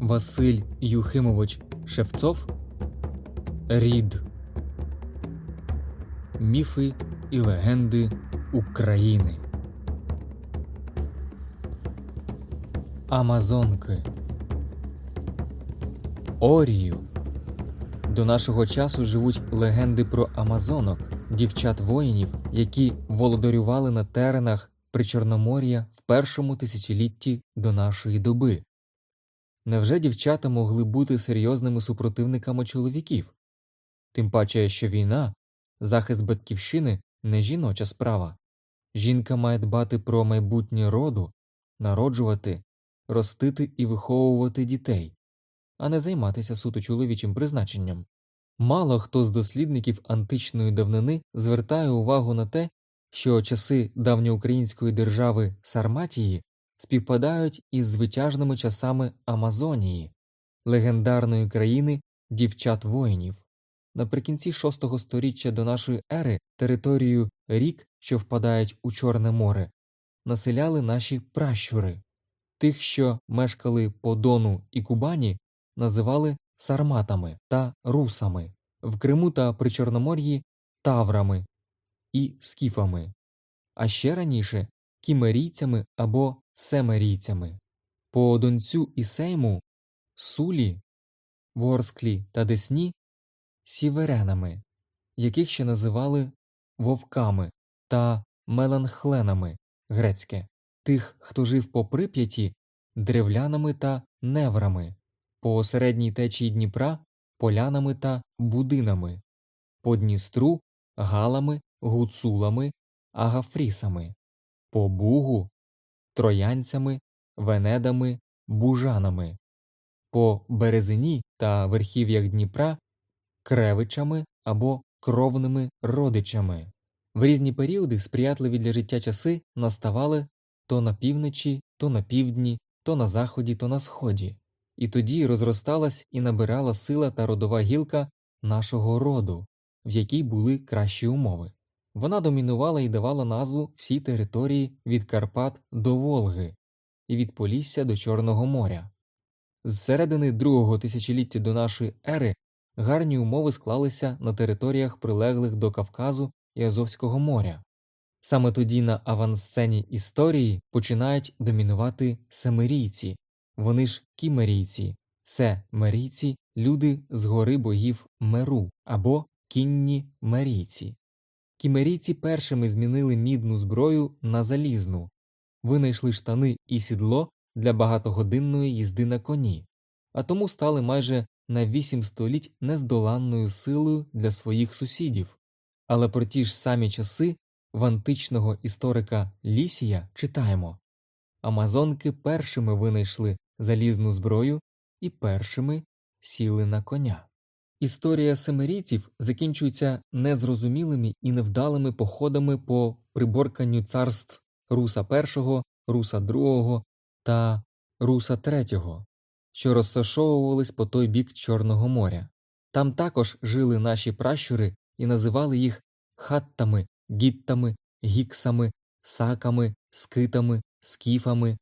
Василь Юхимович Шевцов Рід Міфи і легенди України. Амазонки Орію. До нашого часу живуть легенди про амазонок, дівчат воїнів, які володарювали на теренах Причорномор'я в першому тисячолітті до нашої доби. Невже дівчата могли бути серйозними супротивниками чоловіків? Тим паче, що війна, захист батьківщини не жіноча справа. Жінка має дбати про майбутнє роду, народжувати, ростити і виховувати дітей, а не займатися суто чоловічим призначенням. Мало хто з дослідників античної давнини звертає увагу на те, що часи давньоукраїнської держави Сарматії співпадають із звитяжними часами Амазонії, легендарної країни дівчат воїнів. Наприкінці VI століття до нашої ери територію рік, що впадають у Чорне море, населяли наші пращури. Тих, що мешкали по Дону і Кубані, називали сарматами та русами, в Криму та Причорномор'ї таврами і скіфами, а ще раніше кімерійцями або семерійцями. По Донцю і Сейму, Сулі, Ворсклі та Десні сіверенами, яких ще називали вовками та меланхленами грецьке, тих, хто жив по прип'яті, древлянами та неврами, по середній течії Дніпра полянами та будинами, по Дністру галами, гуцулами, агафрісами, по Бугу троянцями, венедами, бужанами, по березині та верхів'ях Дніпра кревичами або кровними родичами. В різні періоди сприятливі для життя часи наставали то на півночі, то на півдні, то на заході, то на сході, і тоді розросталась і набирала сила та родова гілка нашого роду, в якій були кращі умови. Вона домінувала і давала назву всій території від Карпат до Волги і від Полісся до Чорного моря. З середини другого тисячоліття до нашої ери гарні умови склалися на територіях, прилеглих до Кавказу і Азовського моря. Саме тоді на авансцені історії починають домінувати семирійці, вони ж кімерійці, семерійці – люди з гори богів Меру або кінні мерійці. Кімерійці першими змінили мідну зброю на залізну, винайшли штани і сідло для багатогодинної їзди на коні, а тому стали майже на вісім століть нездоланною силою для своїх сусідів. Але про ті ж самі часи в античного історика Лісія читаємо Амазонки першими винайшли залізну зброю і першими сіли на коня. Історія семирійців закінчується незрозумілими і невдалими походами по приборканню царств Руса I, Руса II та Руса III, що розташовувались по той бік Чорного моря. Там також жили наші пращури і називали їх хаттами, гіттами, гіксами, саками, скитами, скіфами,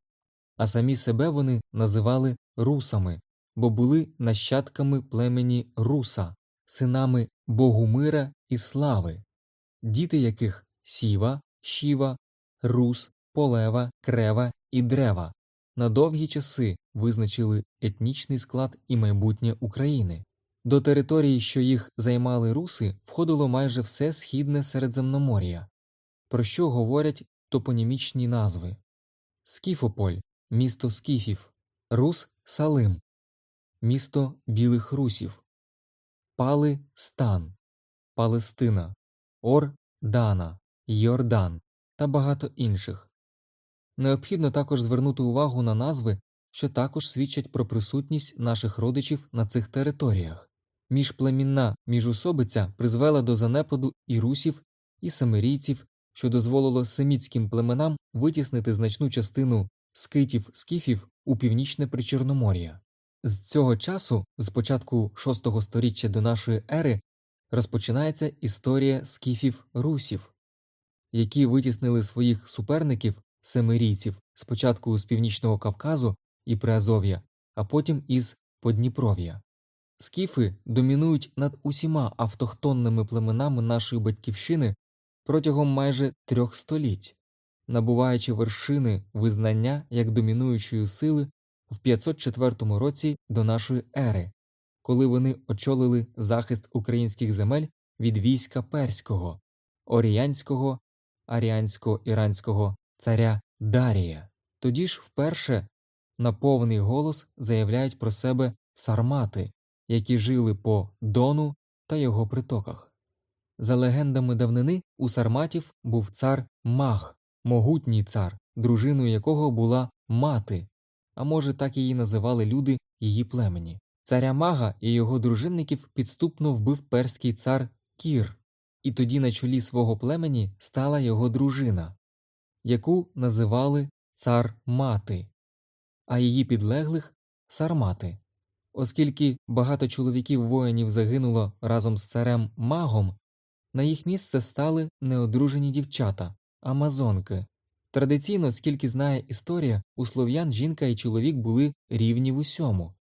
а самі себе вони називали русами бо були нащадками племені Руса, синами Богумира і Слави, діти яких Сіва, Шіва, Рус, Полева, Крева і Древа на довгі часи визначили етнічний склад і майбутнє України. До території, що їх займали руси, входило майже все східне Середземномор'я, про що говорять топонімічні назви? Скіфополь, місто Скіфів, Рус Салим, місто Білих Русів, Пали Стан, Палестина, Ор Дана, Йордан та багато інших. Необхідно також звернути увагу на назви, що також свідчать про присутність наших родичів на цих територіях. Міжплемінна міжусобиця призвела до занепаду і русів, і семирійців, що дозволило семітським племенам витіснити значну частину скитів скіфів у північне Причорномор'я. З цього часу, з початку VI століття до нашої ери, розпочинається історія скіфів русів, які витіснили своїх суперників семирійців спочатку з північного Кавказу і Приазов'я, а потім із Подніпров'я. Скіфи домінують над усіма автохтонними племенами нашої батьківщини протягом майже трьох століть, набуваючи вершини визнання як домінуючої сили в 504 році до нашої ери, коли вони очолили захист українських земель від війська перського, оріянського, аріансько іранського царя Дарія. Тоді ж вперше на повний голос заявляють про себе сармати, які жили по Дону та його притоках. За легендами давнини у сарматів був цар Мах, могутній цар, дружиною якого була мати, а може так її називали люди її племені. Царя мага і його дружинників підступно вбив перський цар Кір, і тоді на чолі свого племені стала його дружина, яку називали цар мати, а її підлеглих сармати. Оскільки багато чоловіків воїнів загинуло разом з царем магом, на їх місце стали неодружені дівчата, амазонки. Традиційно, скільки знає історія, у слов'ян жінка і чоловік були рівні в усьому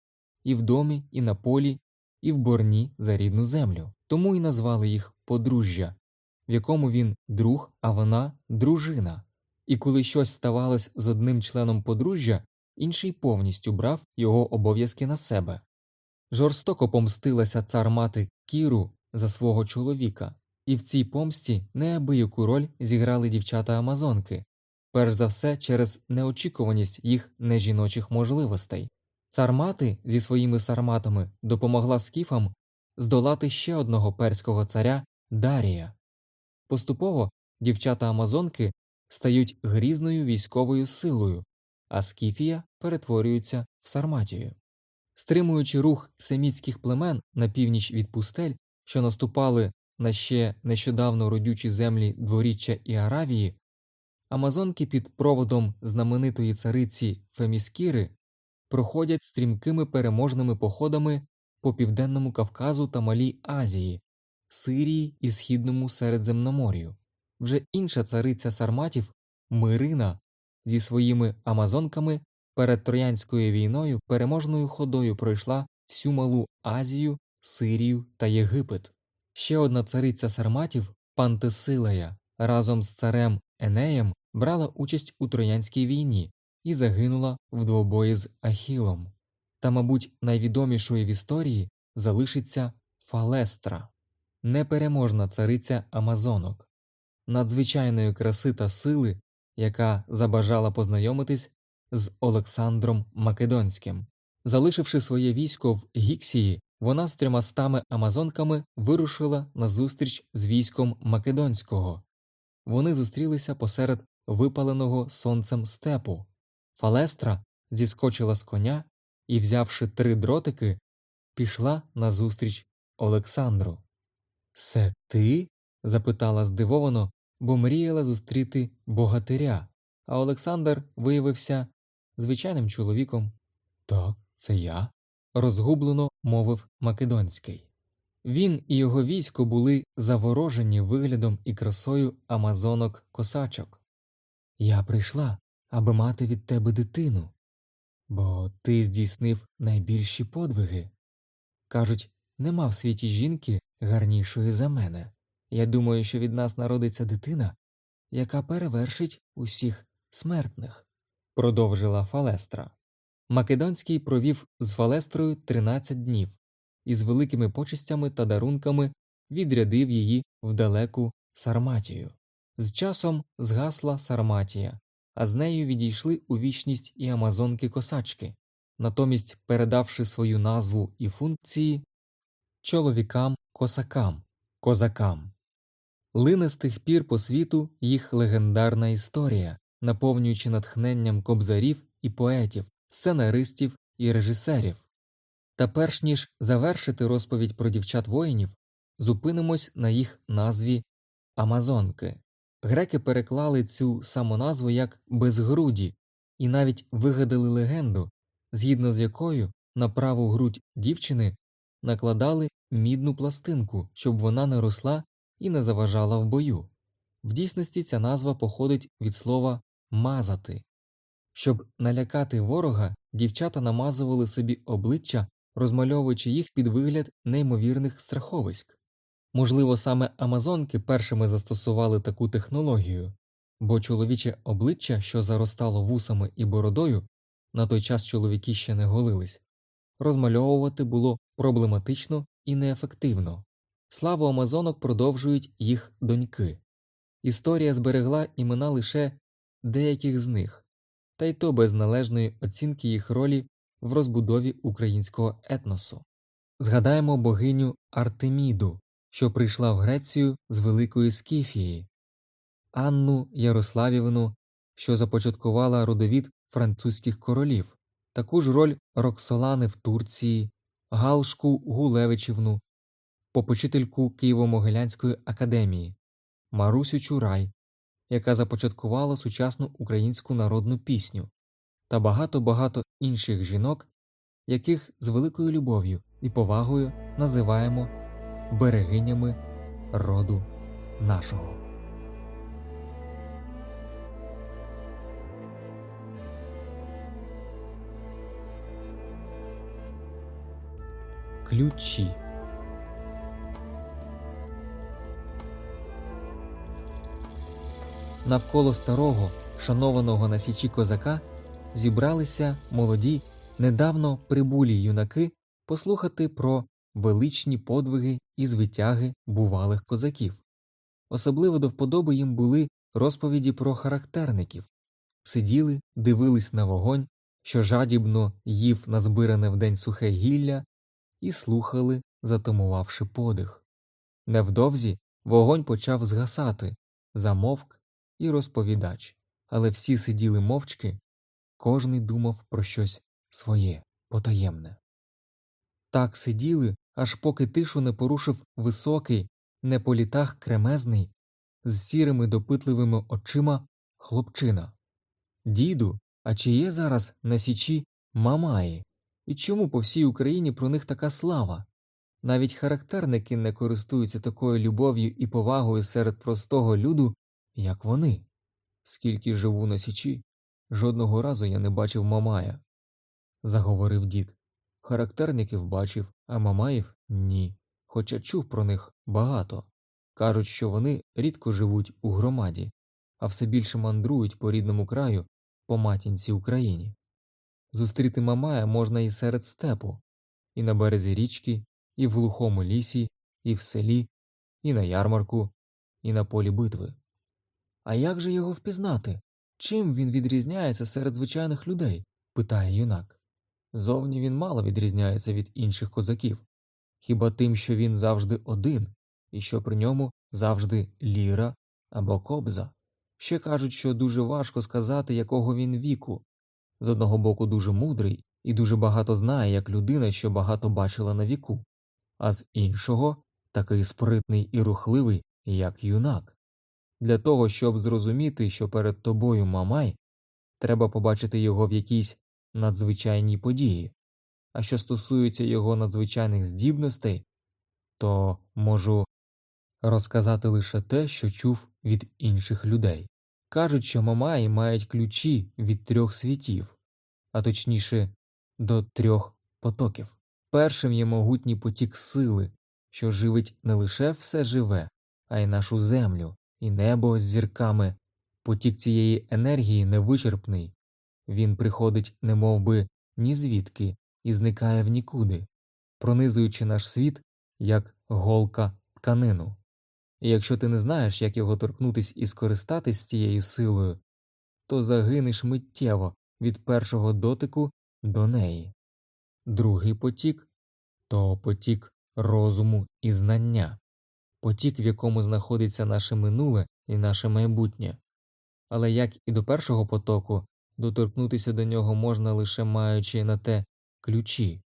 і в домі, і на полі, і в борні за рідну землю, тому й назвали їх подружжя, в якому він друг, а вона дружина. І коли щось ставалось з одним членом подружжя, інший повністю брав його обов'язки на себе. Жорстоко помстилася цар мати Кіру за свого чоловіка, і в цій помсті неабияку роль зіграли дівчата Амазонки, перш за все через неочікуваність їх нежіночих можливостей. Цар мати зі своїми сарматами допомогла скіфам здолати ще одного перського царя Дарія. Поступово дівчата Амазонки стають грізною військовою силою, а Скіфія перетворюється в Сарматію. Стримуючи рух семітських племен на північ від пустель, що наступали на ще нещодавно родючі землі дворіччя і Аравії, Амазонки під проводом знаменитої цариці Феміскіри проходять стрімкими переможними походами по південному Кавказу та Малій Азії, Сирії і Східному Середземномор'ю. Вже інша цариця Сарматів Мирина зі своїми амазонками перед Троянською війною переможною ходою пройшла всю Малу Азію, Сирію та Єгипет. Ще одна цариця Сарматів Пантесилея разом з царем Енеєм брала участь у Троянській війні і загинула в двобої з Ахілом. Та, мабуть, найвідомішою в історії залишиться Фалестра, непереможна цариця Амазонок, надзвичайної краси та сили, яка забажала познайомитись з Олександром Македонським. Залишивши своє військо в Гіксії, вона з трьомастами амазонками вирушила на зустріч з військом Македонського. Вони зустрілися посеред випаленого сонцем степу. Фалестра зіскочила з коня і, взявши три дротики, пішла назустріч Олександру. Се ти? запитала здивовано, бо мріяла зустріти богатиря, а Олександр виявився звичайним чоловіком. Так, це я, розгублено мовив Македонський. Він і його військо були заворожені виглядом і красою амазонок косачок. Я прийшла, аби мати від тебе дитину, бо ти здійснив найбільші подвиги. Кажуть, нема в світі жінки гарнішої за мене. Я думаю, що від нас народиться дитина, яка перевершить усіх смертних, продовжила Фалестра. Македонський провів з Фалестрою 13 днів і з великими почестями та дарунками відрядив її в далеку Сарматію. З часом згасла Сарматія, а з нею відійшли у вічність і амазонки косачки, натомість передавши свою назву і функції чоловікам косакам, козакам. Лине з тих пір по світу їх легендарна історія, наповнюючи натхненням кобзарів і поетів, сценаристів і режисерів. Та перш ніж завершити розповідь про дівчат воїнів, зупинимось на їх назві Амазонки. Греки переклали цю самоназву як безгруді і навіть вигадали легенду, згідно з якою на праву грудь дівчини накладали мідну пластинку, щоб вона не росла і не заважала в бою. В дійсності ця назва походить від слова мазати. Щоб налякати ворога, дівчата намазували собі обличчя, розмальовуючи їх під вигляд неймовірних страховиськ. Можливо, саме Амазонки першими застосували таку технологію, бо чоловіче обличчя, що заростало вусами і бородою, на той час чоловіки ще не голились, розмальовувати було проблематично і неефективно. Славу Амазонок продовжують їх доньки. Історія зберегла імена лише деяких з них, та й то без належної оцінки їх ролі в розбудові українського етносу. Згадаємо богиню Артеміду, що прийшла в Грецію з Великої Скіфії, Анну Ярославівну, що започаткувала родовід французьких королів, таку ж роль Роксолани в Турції, Галшку Гулевичівну, попочительку Києво-Могилянської академії, Марусю Чурай, яка започаткувала сучасну українську народну пісню, та багато-багато інших жінок, яких з великою любов'ю і повагою називаємо берегинями роду нашого. Ключі Навколо старого, шанованого на січі козака зібралися молоді, недавно прибулі юнаки послухати про величні подвиги і звитяги бувалих козаків. Особливо до вподоби їм були розповіді про характерників сиділи, дивились на вогонь, що жадібно їв назбиране вдень сухе гілля, і слухали, затамувавши подих. Невдовзі вогонь почав згасати, замовк і розповідач, але всі сиділи мовчки, кожний думав про щось своє, потаємне. Так сиділи, аж поки тишу не порушив високий, не по літах кремезний, з сірими допитливими очима хлопчина. Діду, а чи є зараз на січі мамаї? І чому по всій Україні про них така слава? Навіть характерники не користуються такою любов'ю і повагою серед простого люду, як вони. Скільки живу на січі, жодного разу я не бачив Мамая, заговорив дід. Характерників бачив, а Мамаїв ні. Хоча чув про них багато. Кажуть, що вони рідко живуть у громаді, а все більше мандрують по рідному краю, по матінці Україні. Зустріти Мамая можна і серед степу, і на березі річки, і в глухому лісі, і в селі, і на ярмарку, і на полі битви. А як же його впізнати? Чим він відрізняється серед звичайних людей? питає юнак. Зовні він мало відрізняється від інших козаків, хіба тим, що він завжди один, і що при ньому завжди ліра або кобза. Ще кажуть, що дуже важко сказати, якого він віку. З одного боку, дуже мудрий і дуже багато знає, як людина, що багато бачила на віку, а з іншого такий спритний і рухливий, як юнак. Для того, щоб зрозуміти, що перед тобою Мамай, треба побачити його в якійсь надзвичайній події, а що стосується його надзвичайних здібностей, то можу розказати лише те, що чув від інших людей. Кажуть, що Мамаї мають ключі від трьох світів, а точніше до трьох потоків. Першим є могутній потік сили, що живить не лише все живе, а й нашу землю і небо з зірками. Потік цієї енергії невичерпний, він приходить немов би ні звідки і зникає в нікуди, пронизуючи наш світ як голка тканину. І якщо ти не знаєш, як його торкнутись і скористатись цією силою, то загинеш миттєво від першого дотику до неї. Другий потік то потік розуму і знання потік, в якому знаходиться наше минуле і наше майбутнє, але як і до першого потоку, доторкнутися до нього можна лише маючи на те ключі,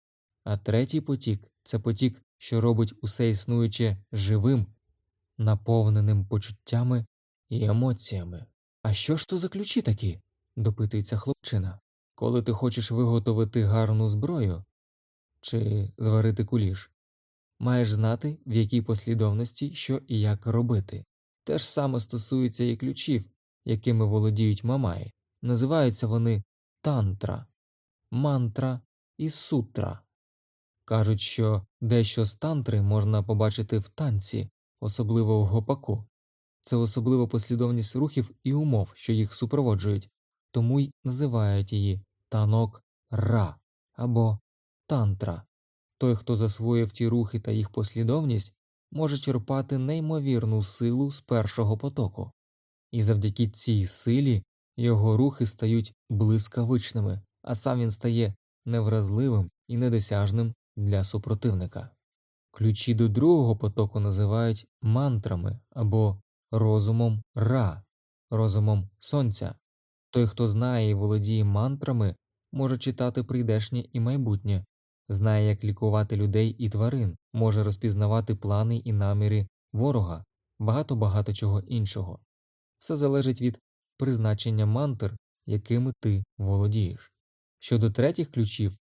а третій потік це потік, що робить усе існуюче живим, наповненим почуттями і емоціями. А що ж то за ключі такі? допитується хлопчина. Коли ти хочеш виготовити гарну зброю чи зварити куліш, маєш знати, в якій послідовності що і як робити. Те ж саме стосується і ключів, якими володіють мамаї. Називаються вони тантра, мантра і сутра. Кажуть, що дещо з тантри можна побачити в танці, особливо в гопаку. Це особлива послідовність рухів і умов, що їх супроводжують, тому й називають її танок ра або тантра. Той, хто засвоїв ті рухи та їх послідовність, може черпати неймовірну силу з першого потоку, і завдяки цій силі його рухи стають блискавичними, а сам він стає невразливим і недосяжним для супротивника. Ключі до другого потоку називають мантрами або розумом ра, розумом сонця. Той, хто знає і володіє мантрами, може читати прийдешнє і майбутнє, знає, як лікувати людей і тварин, може розпізнавати плани і наміри ворога, багато багато чого іншого. Все залежить від призначення мантр, якими ти володієш. Щодо третіх ключів,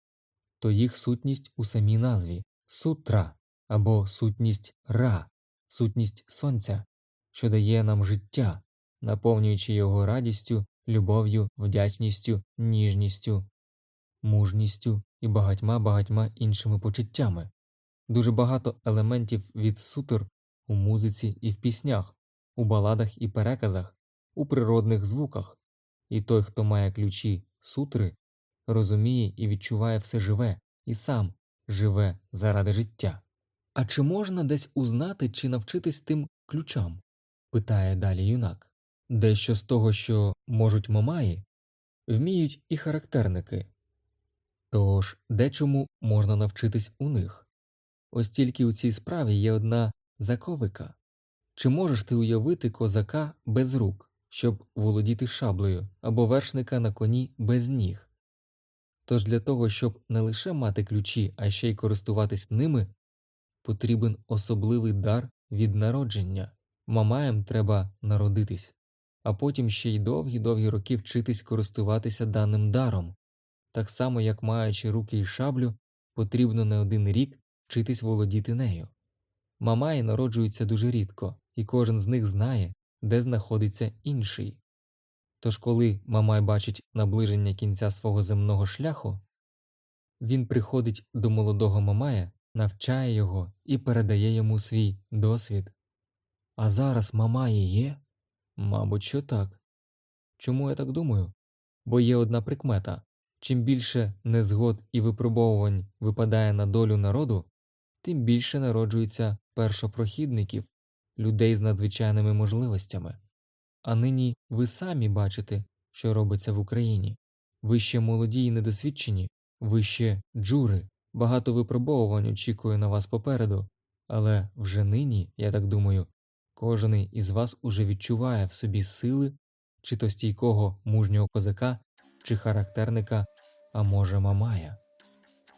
то їх сутність у самій назві сутра або сутність ра, сутність сонця, що дає нам життя, наповнюючи його радістю, любов'ю, вдячністю, ніжністю, мужністю і багатьма багатьма іншими почуттями. Дуже багато елементів від сутр у музиці і в піснях, у баладах і переказах, у природних звуках, і той, хто має ключі сутри, розуміє і відчуває все живе, і сам живе заради життя. А чи можна десь узнати чи навчитись тим ключам? питає далі юнак. Дещо з того, що можуть мамаї, вміють і характерники. Тож дечому можна навчитись у них. Ось тільки у цій справі є одна заковика. Чи можеш ти уявити козака без рук, щоб володіти шаблею, або вершника на коні без ніг? Тож для того, щоб не лише мати ключі, а ще й користуватись ними, потрібен особливий дар від народження. Мамаєм треба народитись, а потім ще й довгі-довгі роки вчитись користуватися даним даром. Так само, як маючи руки і шаблю, потрібно не один рік вчитись володіти нею. Мамаї народжуються дуже рідко, і кожен з них знає, де знаходиться інший. Тож, коли Мамай бачить наближення кінця свого земного шляху, він приходить до молодого Мамая, навчає його і передає йому свій досвід. А зараз Мамаї є? Мабуть, що так. Чому я так думаю? Бо є одна прикмета чим більше незгод і випробовувань випадає на долю народу, тим більше народжується першопрохідників, людей з надзвичайними можливостями. А нині ви самі бачите, що робиться в Україні. Ви ще молоді і недосвідчені, ви ще джури, багато випробовувань очікує на вас попереду, але вже нині, я так думаю, кожен із вас уже відчуває в собі сили чи то стійкого мужнього козака, чи характерника, а може, мамая.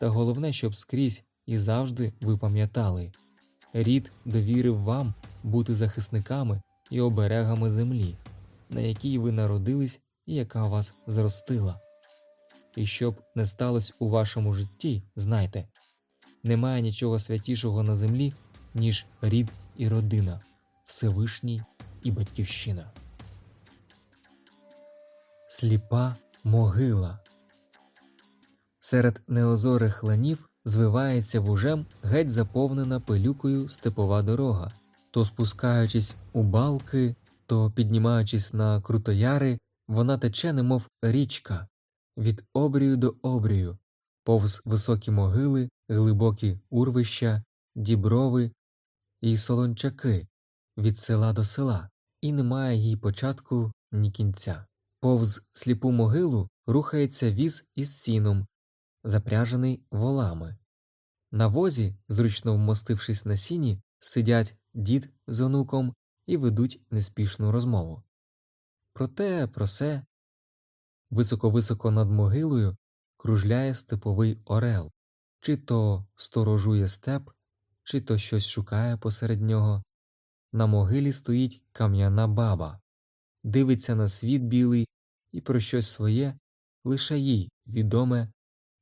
Та головне, щоб скрізь і завжди ви пам'ятали рід довірив вам бути захисниками і оберегами землі, на якій ви народились і яка вас зростила. І щоб не сталося у вашому житті, знайте, немає нічого святішого на землі, ніж рід і родина, Всевишній і Батьківщина. Сліпа могила Серед неозорих ланів звивається вужем геть заповнена пилюкою степова дорога, то спускаючись у балки, то піднімаючись на крутояри, вона тече, немов річка, від обрію до обрію, повз високі могили, глибокі урвища, діброви і солончаки від села до села, і немає їй початку ні кінця. Повз сліпу могилу рухається віз із сіном, запряжений волами. На возі, зручно вмостившись на сіні, сидять дід з онуком і ведуть неспішну розмову. Про те, про се. Високо-високо над могилою кружляє степовий орел, чи то сторожує степ, чи то щось шукає посеред нього. На могилі стоїть кам'яна баба, дивиться на світ білий і про щось своє, лише їй відоме,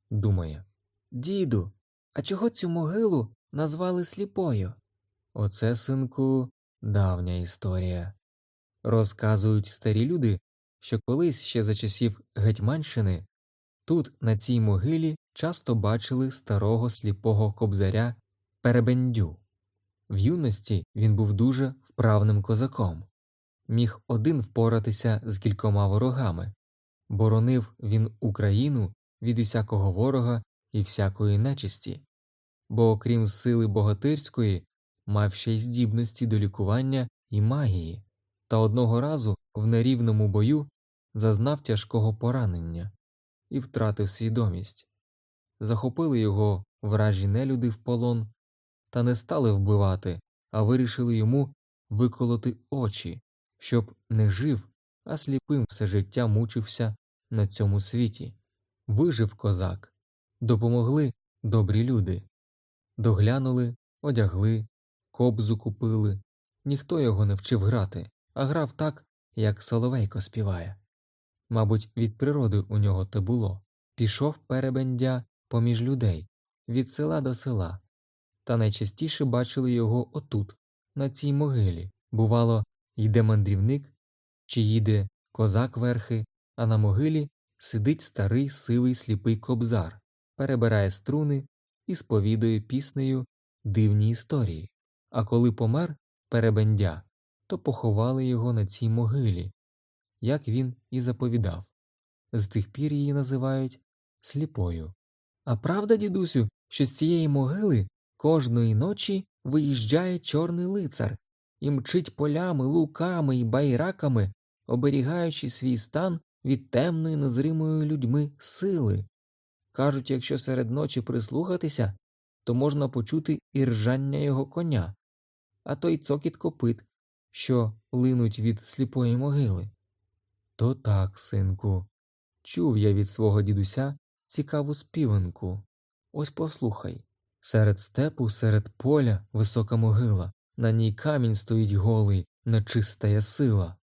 думає Діду, а чого цю могилу назвали сліпою? Оце, синку, давня історія. Розказують старі люди, що колись ще за часів Гетьманщини Тут, на цій могилі, часто бачили старого сліпого кобзаря Перебендю. В юності він був дуже вправним козаком, міг один впоратися з кількома ворогами, боронив він Україну від усякого ворога і всякої нечисті, бо, окрім сили богатирської, мав ще й здібності до лікування і магії, та одного разу в нерівному бою зазнав тяжкого поранення і втратив свідомість. Захопили його вражі нелюди в полон та не стали вбивати, а вирішили йому виколоти очі, щоб не жив, а сліпим все життя мучився на цьому світі. Вижив козак, допомогли добрі люди, доглянули, одягли, кобзу купили. Ніхто його не вчив грати, а грав так, як Соловейко співає. Мабуть, від природи у нього те було. Пішов перебендя поміж людей від села до села, та найчастіше бачили його отут, на цій могилі. Бувало, йде мандрівник чи їде козак верхи, а на могилі сидить старий сивий сліпий кобзар, перебирає струни і сповідує піснею дивні історії. А коли помер перебендя, то поховали його на цій могилі, як він і заповідав. З тих пір її називають сліпою. А правда, дідусю, що з цієї могили кожної ночі виїжджає чорний лицар і мчить полями, луками і байраками, оберігаючи свій стан від темної незримої людьми сили. Кажуть, якщо серед ночі прислухатися, то можна почути і ржання його коня, а то й цокіт копит, що линуть від сліпої могили. То так, синку, чув я від свого дідуся цікаву співанку. Ось послухай серед степу, серед поля висока могила, на ній камінь стоїть голий, нечистая сила.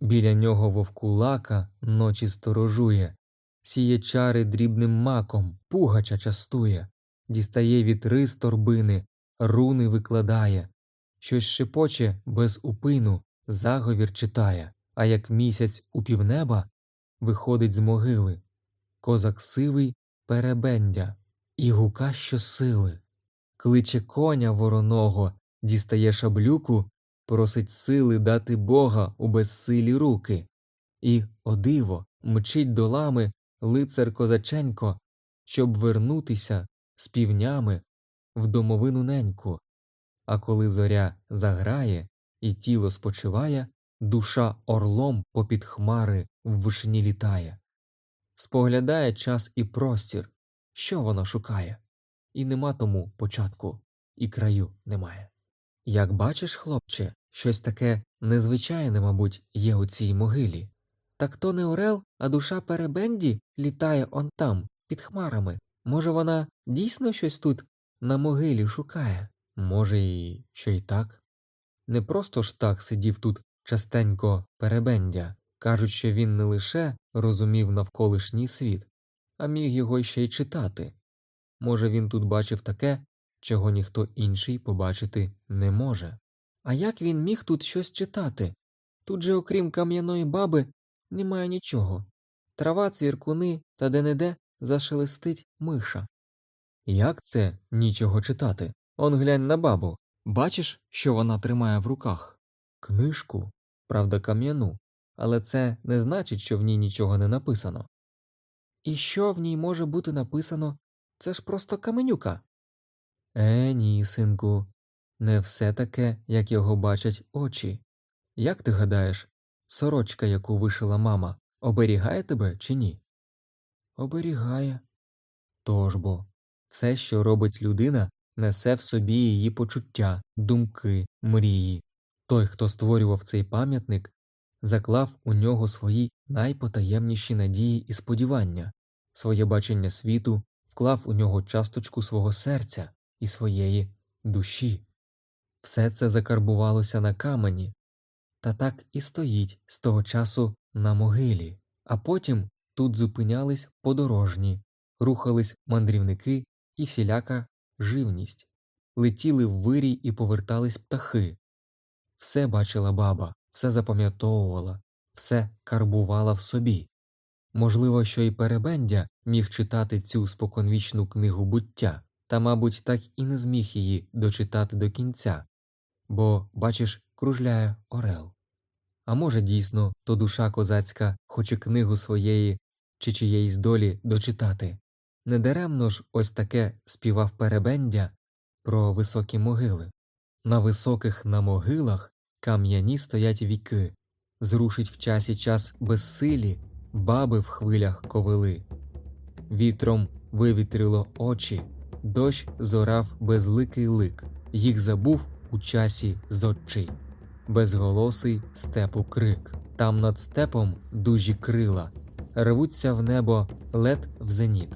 Біля нього вовкулака ночі сторожує, сіє чари дрібним маком, пугача частує, дістає вітри з торбини, руни викладає, щось шепоче без упину, заговір читає, а як місяць у півнеба виходить з могили. Козак сивий перебендя, і гука щосили, кличе коня вороного, дістає шаблюку, просить сили дати Бога у безсилі руки, і, о диво, мчить долами лицар козаченько, щоб вернутися з півнями в домовину неньку. А коли зоря заграє і тіло спочиває, душа орлом попід хмари в вишні літає, споглядає час і простір, що вона шукає, і нема тому початку, і краю немає. Як бачиш, хлопче, щось таке незвичайне, мабуть, є у цій могилі. Так то не Орел, а душа перебенді літає он там, під хмарами. Може, вона дійсно щось тут на могилі шукає? Може, і що й так? Не просто ж так сидів тут частенько перебендя, кажуть, що він не лише розумів навколишній світ, а міг його ще й читати. Може, він тут бачив таке, чого ніхто інший побачити не може. А як він міг тут щось читати? Тут же, окрім кам'яної баби, немає нічого. Трава, цвіркуни та де неде зашелестить миша. Як це нічого читати? Он глянь на бабу. Бачиш, що вона тримає в руках? Книжку, правда, кам'яну, але це не значить, що в ній нічого не написано. І що в ній може бути написано? Це ж просто каменюка. Е, ні, синку, не все таке, як його бачать очі. Як ти гадаєш, сорочка, яку вишила мама, оберігає тебе чи ні? Оберігає. Тож бо, все, що робить людина, несе в собі її почуття, думки, мрії. Той, хто створював цей пам'ятник, заклав у нього свої найпотаємніші надії і сподівання, своє бачення світу, вклав у нього часточку свого серця і своєї душі. Все це закарбувалося на камені, та так і стоїть з того часу на могилі, а потім тут зупинялись подорожні, рухались мандрівники і всіляка живність, летіли в вирій і повертались птахи. Все бачила баба, все запам'ятовувала, все карбувала в собі. Можливо, що й Перебендя міг читати цю споконвічну книгу буття, та, мабуть, так і не зміг її дочитати до кінця, бо, бачиш, кружляє Орел. А може, дійсно, то душа козацька хоче книгу своєї чи чиєїсь долі дочитати. Недаремно ж ось таке співав Перебендя про високі могили. На високих на могилах кам'яні стоять віки, зрушить в часі час безсилі, баби в хвилях ковили. Вітром вивітрило очі, дощ зорав безликий лик, їх забув у часі зодчий, безголосий степу крик. Там над степом дужі крила, рвуться в небо лед в зеніт,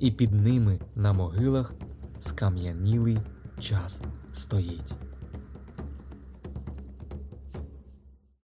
і під ними на могилах скам'янілий час стоїть.